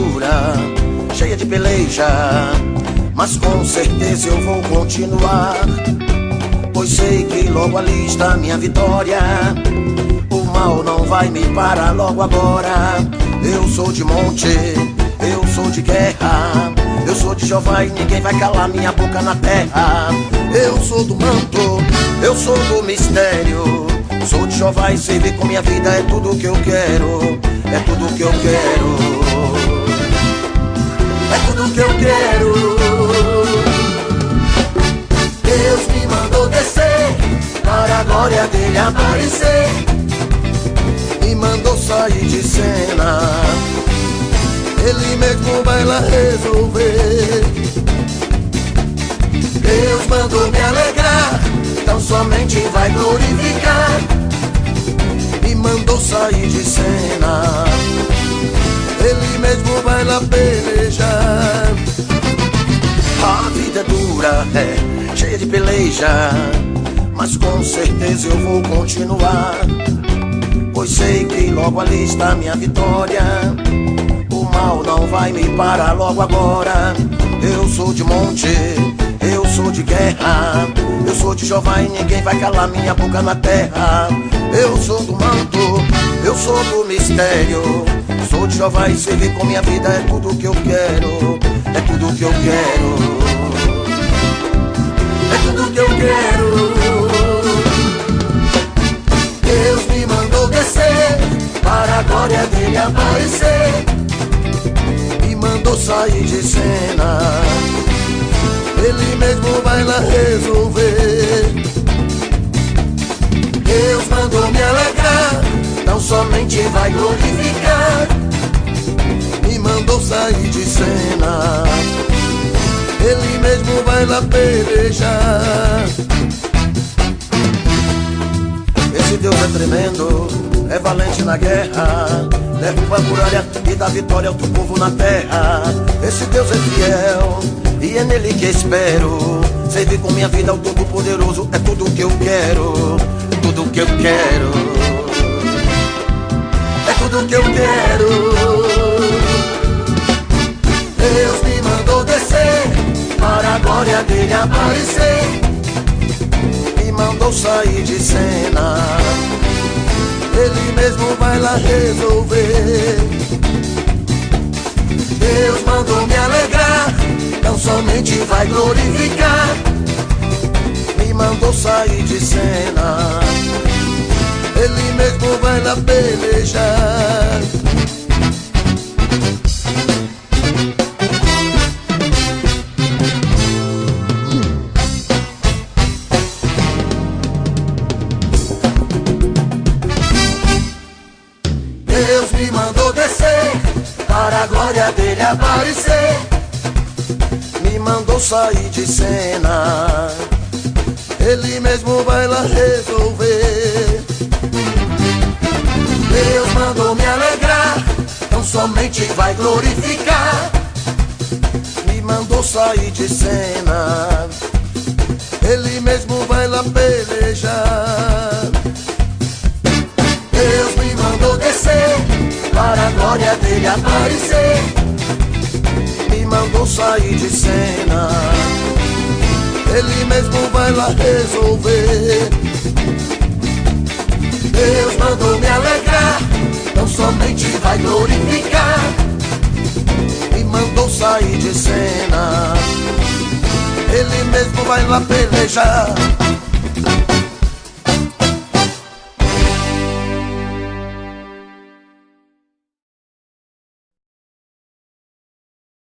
dura, cheia de peleja, mas com certeza eu vou continuar. Pois sei que logo ali está minha vitória. O mal não vai me parar logo agora. Eu sou de monte, eu sou de guerra. Eu sou de Jeová e ninguém vai calar minha boca na terra. Eu sou do manto, eu sou do mistério. Sou de Jeová e servir com minha vida é tudo que eu quero. É tudo que eu quero. É tudo que eu quero. Deus me mandou descer para a glória dele aparecer. Me mandou sair de cena. Ele mesmo vai lá resolver. Deus mandou me alegrar, então somente vai glorificar. Me mandou sair de cena. Ele mesmo vai lá pelejar. Vida é dura, é cheia de peleja, mas com certeza eu vou continuar. Pois sei que logo ali está minha vitória. O mal não vai me parar logo agora. Eu sou de monte, eu sou de guerra. Eu sou de Jeová e ninguém vai calar minha boca na terra. Eu sou do manto, eu sou do mistério. Sou de Jeová e servir com minha vida é tudo que eu quero. É tudo que eu quero. Glória dele aparecer. Me mandou sair de cena. Ele mesmo vai lá resolver. Deus mandou me alegrar, não somente vai glorificar. Me mandou sair de cena. Ele mesmo vai lá pelejar. Esse Deus é tremendo, na guerra. Derruba a muralha e dá vitória ao teu povo na terra. Esse Deus é fiel e é nele que espero. Servir com minha vida ao Todo-Poderoso é tudo que eu quero. Tudo que eu quero. É tudo que eu quero. Deus me mandou descer para a glória dele aparecer. Me mandou sair de cena. Ele mesmo vai lá resolver. Deus mandou me alegrar, não somente vai glorificar. Me mandou sair de cena. Ele mesmo vai lá pelejar. A glória dele aparecer. Me mandou sair de cena. Ele mesmo vai lá resolver. Deus mandou me alegrar, não somente vai glorificar. Me mandou sair de cena. Ele mesmo vai lá pelejar. Glória dele aparecer. Me mandou sair de cena. Ele mesmo vai lá resolver. Deus mandou me alegrar, não somente vai glorificar. Me mandou sair de cena. Ele mesmo vai lá pelejar.